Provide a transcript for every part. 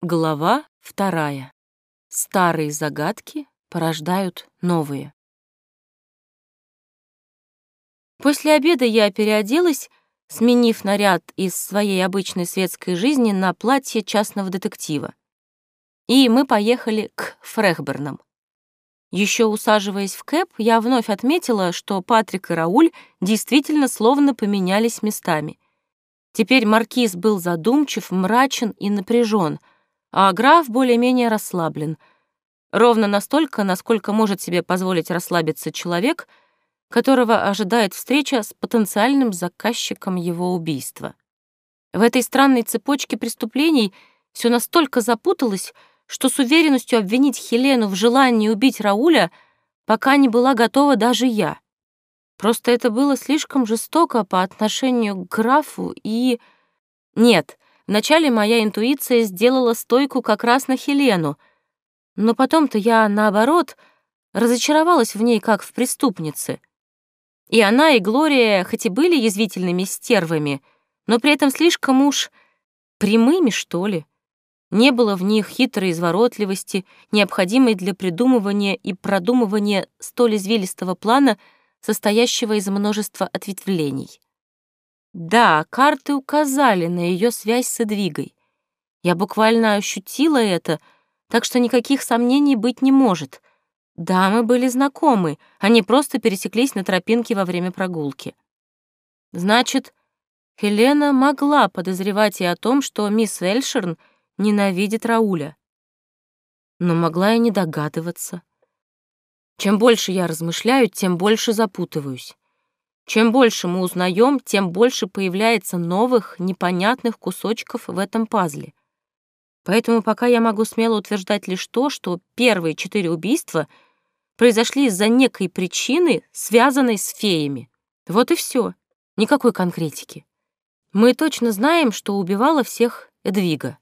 Глава вторая. Старые загадки порождают новые. После обеда я переоделась, сменив наряд из своей обычной светской жизни на платье частного детектива. И мы поехали к Фрехбернам. Еще усаживаясь в кэп, я вновь отметила, что Патрик и Рауль действительно словно поменялись местами. Теперь маркиз был задумчив, мрачен и напряжен — а граф более-менее расслаблен. Ровно настолько, насколько может себе позволить расслабиться человек, которого ожидает встреча с потенциальным заказчиком его убийства. В этой странной цепочке преступлений все настолько запуталось, что с уверенностью обвинить Хелену в желании убить Рауля пока не была готова даже я. Просто это было слишком жестоко по отношению к графу и... Нет, Вначале моя интуиция сделала стойку как раз на Хелену, но потом-то я, наоборот, разочаровалась в ней как в преступнице. И она, и Глория, хоть и были язвительными стервами, но при этом слишком уж прямыми, что ли. Не было в них хитрой изворотливости, необходимой для придумывания и продумывания столь извилистого плана, состоящего из множества ответвлений. Да, карты указали на ее связь с Эдвигой. Я буквально ощутила это, так что никаких сомнений быть не может. Да, мы были знакомы, они просто пересеклись на тропинке во время прогулки. Значит, Хелена могла подозревать и о том, что мисс Вельшерн ненавидит Рауля. Но могла и не догадываться. Чем больше я размышляю, тем больше запутываюсь. Чем больше мы узнаем, тем больше появляется новых, непонятных кусочков в этом пазле. Поэтому пока я могу смело утверждать лишь то, что первые четыре убийства произошли из-за некой причины, связанной с феями. Вот и все. Никакой конкретики. Мы точно знаем, что убивала всех Эдвига.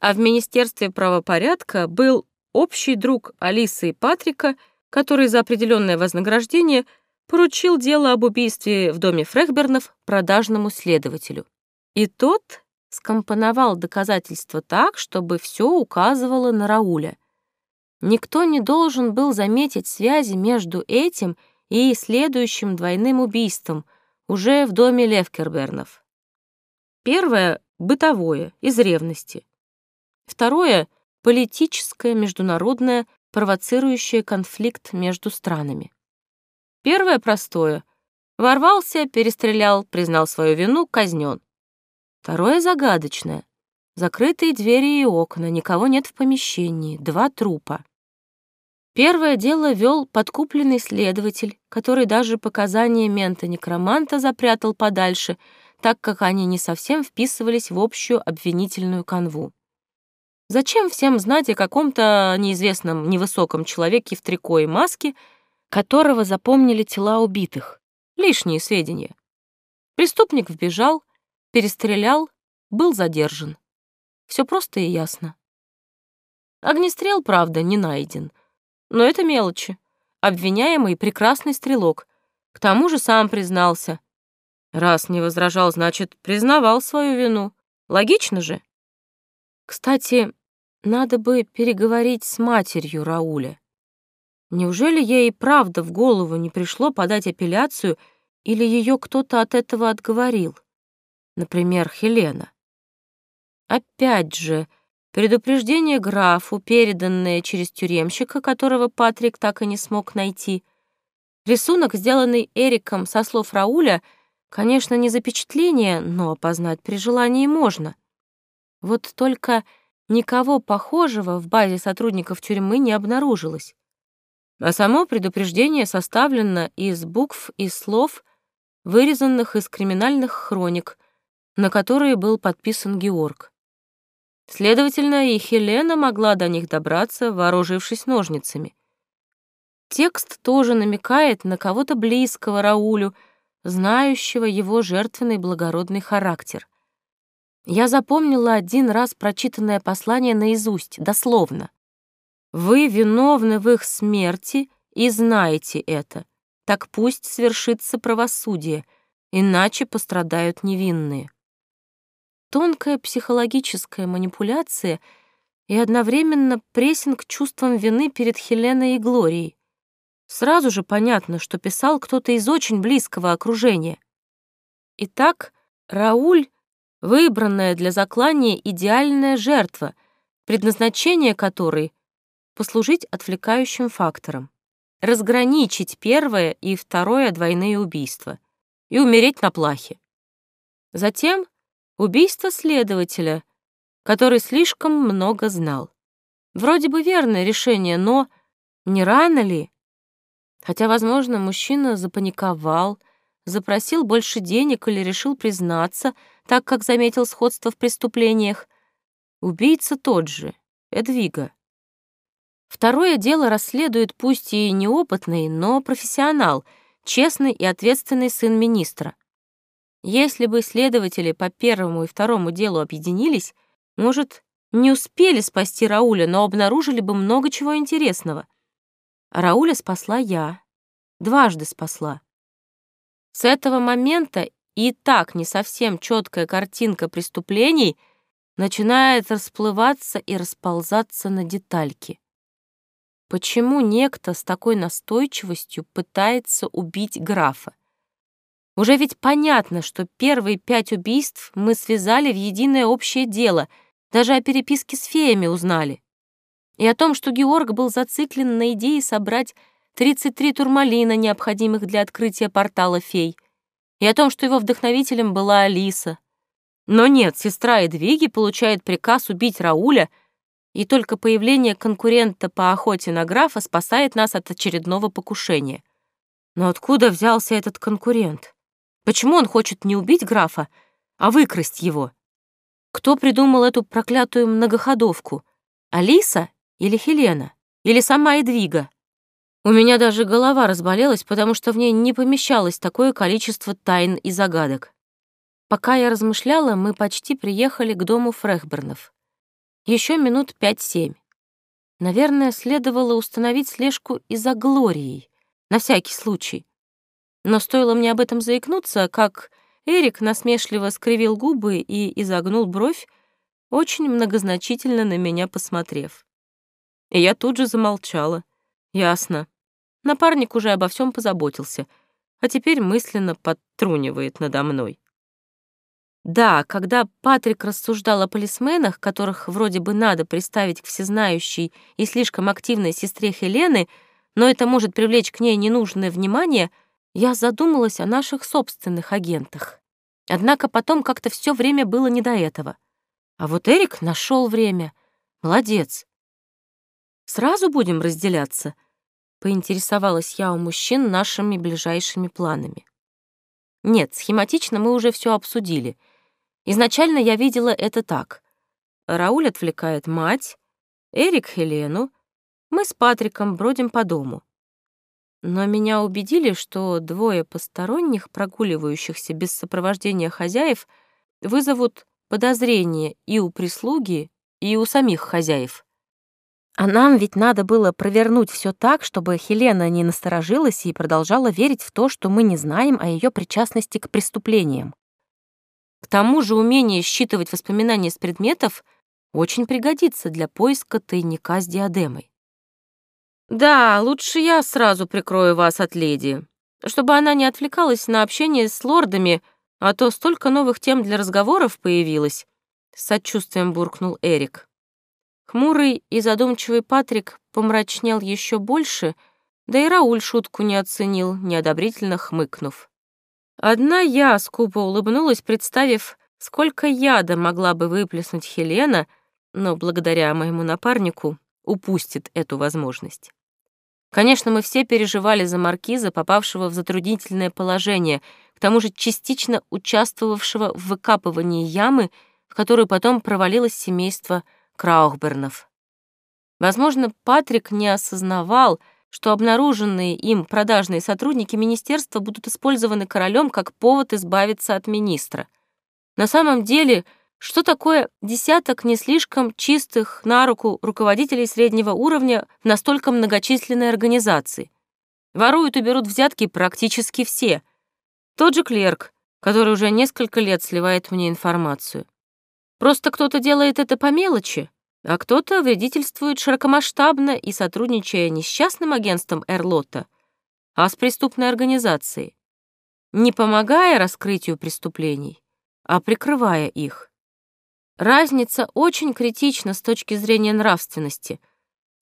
А в Министерстве правопорядка был общий друг Алисы и Патрика, который за определенное вознаграждение — поручил дело об убийстве в доме Фрехбернов продажному следователю. И тот скомпоновал доказательства так, чтобы все указывало на Рауля. Никто не должен был заметить связи между этим и следующим двойным убийством уже в доме Левкербернов. Первое — бытовое, из ревности. Второе — политическое, международное, провоцирующее конфликт между странами. Первое простое. Ворвался, перестрелял, признал свою вину, казнен. Второе загадочное. Закрытые двери и окна, никого нет в помещении, два трупа. Первое дело вел подкупленный следователь, который даже показания мента-некроманта запрятал подальше, так как они не совсем вписывались в общую обвинительную канву. Зачем всем знать о каком-то неизвестном невысоком человеке в трико и маске, которого запомнили тела убитых. Лишние сведения. Преступник вбежал, перестрелял, был задержан. Все просто и ясно. Огнестрел, правда, не найден. Но это мелочи. Обвиняемый — прекрасный стрелок. К тому же сам признался. Раз не возражал, значит, признавал свою вину. Логично же. Кстати, надо бы переговорить с матерью Рауля. Неужели ей правда в голову не пришло подать апелляцию или ее кто-то от этого отговорил? Например, Хелена. Опять же, предупреждение графу, переданное через тюремщика, которого Патрик так и не смог найти. Рисунок, сделанный Эриком со слов Рауля, конечно, не запечатление, но опознать при желании можно. Вот только никого похожего в базе сотрудников тюрьмы не обнаружилось а само предупреждение составлено из букв и слов, вырезанных из криминальных хроник, на которые был подписан Георг. Следовательно, и Хелена могла до них добраться, вооружившись ножницами. Текст тоже намекает на кого-то близкого Раулю, знающего его жертвенный благородный характер. Я запомнила один раз прочитанное послание наизусть, дословно. Вы виновны в их смерти и знаете это. Так пусть свершится правосудие, иначе пострадают невинные. Тонкая психологическая манипуляция, и одновременно прессинг чувством вины перед Хеленой и Глорией. Сразу же понятно, что писал кто-то из очень близкого окружения. Итак, Рауль — выбранная для заклания идеальная жертва, предназначение которой — послужить отвлекающим фактором, разграничить первое и второе двойные убийства и умереть на плахе. Затем убийство следователя, который слишком много знал. Вроде бы верное решение, но не рано ли? Хотя, возможно, мужчина запаниковал, запросил больше денег или решил признаться, так как заметил сходство в преступлениях. Убийца тот же, Эдвига. Второе дело расследует пусть и неопытный, но профессионал, честный и ответственный сын министра. Если бы следователи по первому и второму делу объединились, может, не успели спасти Рауля, но обнаружили бы много чего интересного. Рауля спасла я. Дважды спасла. С этого момента и так не совсем четкая картинка преступлений начинает расплываться и расползаться на детальки. Почему некто с такой настойчивостью пытается убить графа? Уже ведь понятно, что первые пять убийств мы связали в единое общее дело — даже о переписке с феями узнали. И о том, что Георг был зациклен на идее собрать 33 турмалина, необходимых для открытия портала фей. И о том, что его вдохновителем была Алиса. Но нет, сестра Эдвиги получает приказ убить Рауля, и только появление конкурента по охоте на графа спасает нас от очередного покушения. Но откуда взялся этот конкурент? Почему он хочет не убить графа, а выкрасть его? Кто придумал эту проклятую многоходовку? Алиса или Хелена? Или сама Эдвига? У меня даже голова разболелась, потому что в ней не помещалось такое количество тайн и загадок. Пока я размышляла, мы почти приехали к дому Фрехбернов. Еще минут пять-семь. Наверное, следовало установить слежку и за Глорией, на всякий случай. Но стоило мне об этом заикнуться, как Эрик насмешливо скривил губы и изогнул бровь, очень многозначительно на меня посмотрев. И я тут же замолчала. Ясно. Напарник уже обо всем позаботился, а теперь мысленно подтрунивает надо мной. Да, когда Патрик рассуждал о полисменах, которых вроде бы надо приставить к всезнающей и слишком активной сестре Хелены, но это может привлечь к ней ненужное внимание — я задумалась о наших собственных агентах. Однако потом как-то все время было не до этого. А вот Эрик нашел время. Молодец. Сразу будем разделяться? Поинтересовалась я у мужчин нашими ближайшими планами. Нет, схематично мы уже все обсудили. Изначально я видела это так. Рауль отвлекает мать, Эрик — Хелену, мы с Патриком бродим по дому. Но меня убедили, что двое посторонних, прогуливающихся без сопровождения хозяев, вызовут подозрение и у прислуги, и у самих хозяев. А нам ведь надо было провернуть все так, чтобы Хелена не насторожилась и продолжала верить в то, что мы не знаем о ее причастности к преступлениям. К тому же умение считывать воспоминания с предметов очень пригодится для поиска тайника с диадемой. «Да, лучше я сразу прикрою вас от леди, чтобы она не отвлекалась на общение с лордами, а то столько новых тем для разговоров появилось», — с сочувствием буркнул Эрик. Хмурый и задумчивый Патрик помрачнел еще больше, да и Рауль шутку не оценил, неодобрительно хмыкнув. Одна я скупо улыбнулась, представив, сколько яда могла бы выплеснуть Хелена, но благодаря моему напарнику упустит эту возможность. Конечно, мы все переживали за маркиза, попавшего в затруднительное положение, к тому же частично участвовавшего в выкапывании ямы, в которую потом провалилось семейство Краухбернов. Возможно, Патрик не осознавал, что обнаруженные им продажные сотрудники министерства будут использованы королем как повод избавиться от министра. На самом деле — что такое десяток не слишком чистых на руку руководителей среднего уровня в настолько многочисленной организации? Воруют и берут взятки практически все. Тот же клерк, который уже несколько лет сливает мне информацию. Просто кто-то делает это по мелочи, а кто-то вредительствует широкомасштабно и сотрудничая не с частным агентством Эрлота, а с преступной организацией, не помогая раскрытию преступлений, а прикрывая их. Разница очень критична с точки зрения нравственности,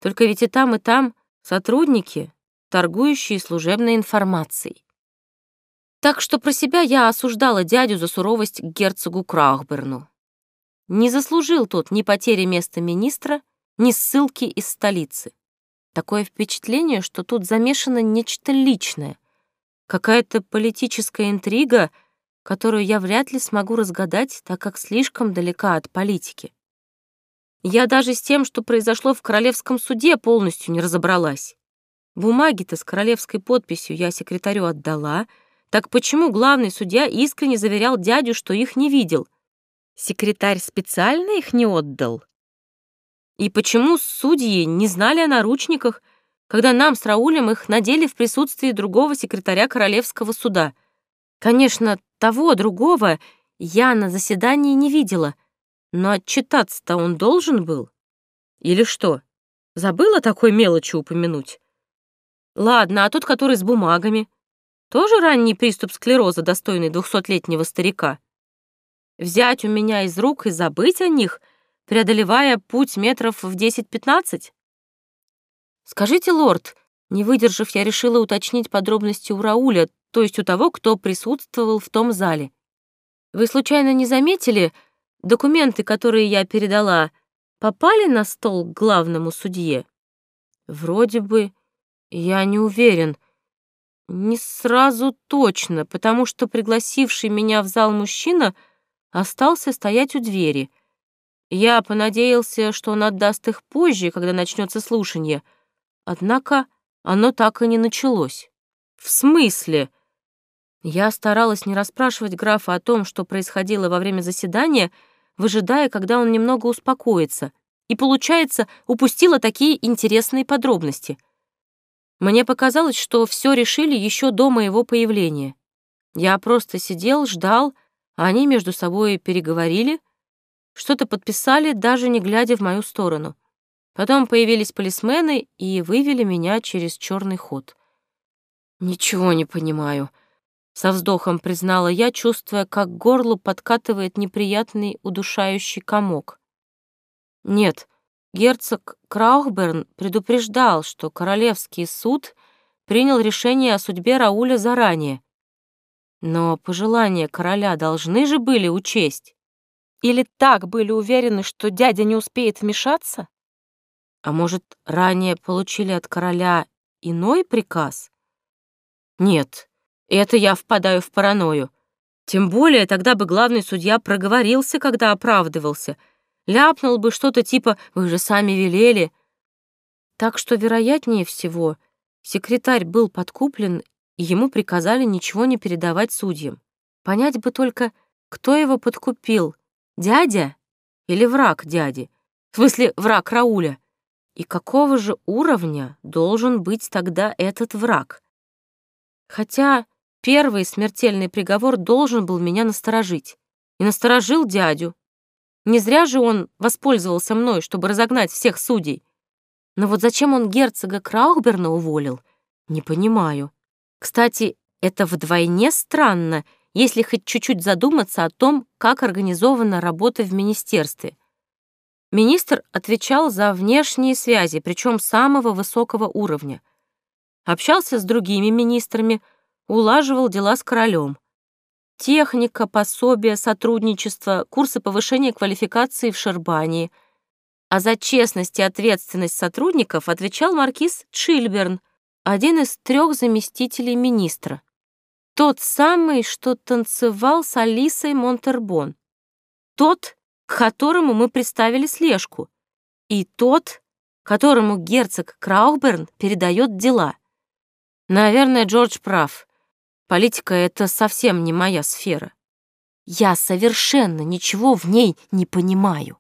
только ведь и там, и там сотрудники, торгующие служебной информацией. Так что про себя я осуждала дядю за суровость к герцогу Краухберну. Не заслужил тот ни потери места министра, ни ссылки из столицы. Такое впечатление, что тут замешано нечто личное, какая-то политическая интрига, которую я вряд ли смогу разгадать, так как слишком далека от политики. Я даже с тем, что произошло в королевском суде, полностью не разобралась. Бумаги-то с королевской подписью я секретарю отдала, так почему главный судья искренне заверял дядю, что их не видел — Секретарь специально их не отдал? И почему судьи не знали о наручниках, когда нам с Раулем их надели в присутствии другого секретаря Королевского суда? Конечно, того другого я на заседании не видела, но отчитаться-то он должен был. Или что, забыла такой мелочи упомянуть? Ладно, а тот, который с бумагами? Тоже ранний приступ склероза, достойный двухсотлетнего старика? Взять у меня из рук и забыть о них, преодолевая путь метров в 10-15? Скажите, лорд, не выдержав, я решила уточнить подробности у Рауля, то есть у того, кто присутствовал в том зале. Вы случайно не заметили, документы, которые я передала, попали на стол к главному судье? Вроде бы, я не уверен. Не сразу точно, потому что пригласивший меня в зал мужчина — остался стоять у двери. Я понадеялся, что он отдаст их позже, когда начнется слушание. Однако оно так и не началось. В смысле? Я старалась не расспрашивать графа о том, что происходило во время заседания, выжидая, когда он немного успокоится, и, получается, упустила такие интересные подробности. Мне показалось, что все решили еще до моего появления. Я просто сидел, ждал, они между собой переговорили, что-то подписали, даже не глядя в мою сторону. Потом появились полисмены и вывели меня через черный ход. «Ничего не понимаю», — со вздохом признала я, чувствуя, как к горлу подкатывает неприятный удушающий комок. «Нет, герцог Краухберн предупреждал, что Королевский суд принял решение о судьбе Рауля заранее, но пожелания короля должны же были учесть. Или так были уверены, что дядя не успеет вмешаться? А может, ранее получили от короля иной приказ? Нет, это я впадаю в паранойю. Тем более тогда бы главный судья проговорился, когда оправдывался. Ляпнул бы что-то типа «Вы же сами велели». Так что, вероятнее всего, секретарь был подкуплен и ему приказали ничего не передавать судьям. Понять бы только, кто его подкупил, дядя или враг дяди, в смысле враг Рауля. И какого же уровня должен быть тогда этот враг? Хотя первый смертельный приговор должен был меня насторожить. И насторожил дядю. Не зря же он воспользовался мной, чтобы разогнать всех судей. Но вот зачем он герцога Краухберна уволил, не понимаю. Кстати, это вдвойне странно, если хоть чуть-чуть задуматься о том, как организована работа в министерстве. Министр отвечал за внешние связи, причем самого высокого уровня. Общался с другими министрами, улаживал дела с королем. Техника, пособия, сотрудничество, курсы повышения квалификации в Шербании. А за честность и ответственность сотрудников отвечал маркиз Чильберн — один из трех заместителей министра. Тот самый, что танцевал с Алисой Монтербон. Тот, к которому мы приставили слежку. И тот, которому герцог Крауберн передает дела. Наверное, Джордж прав. Политика — это совсем не моя сфера. Я совершенно ничего в ней не понимаю.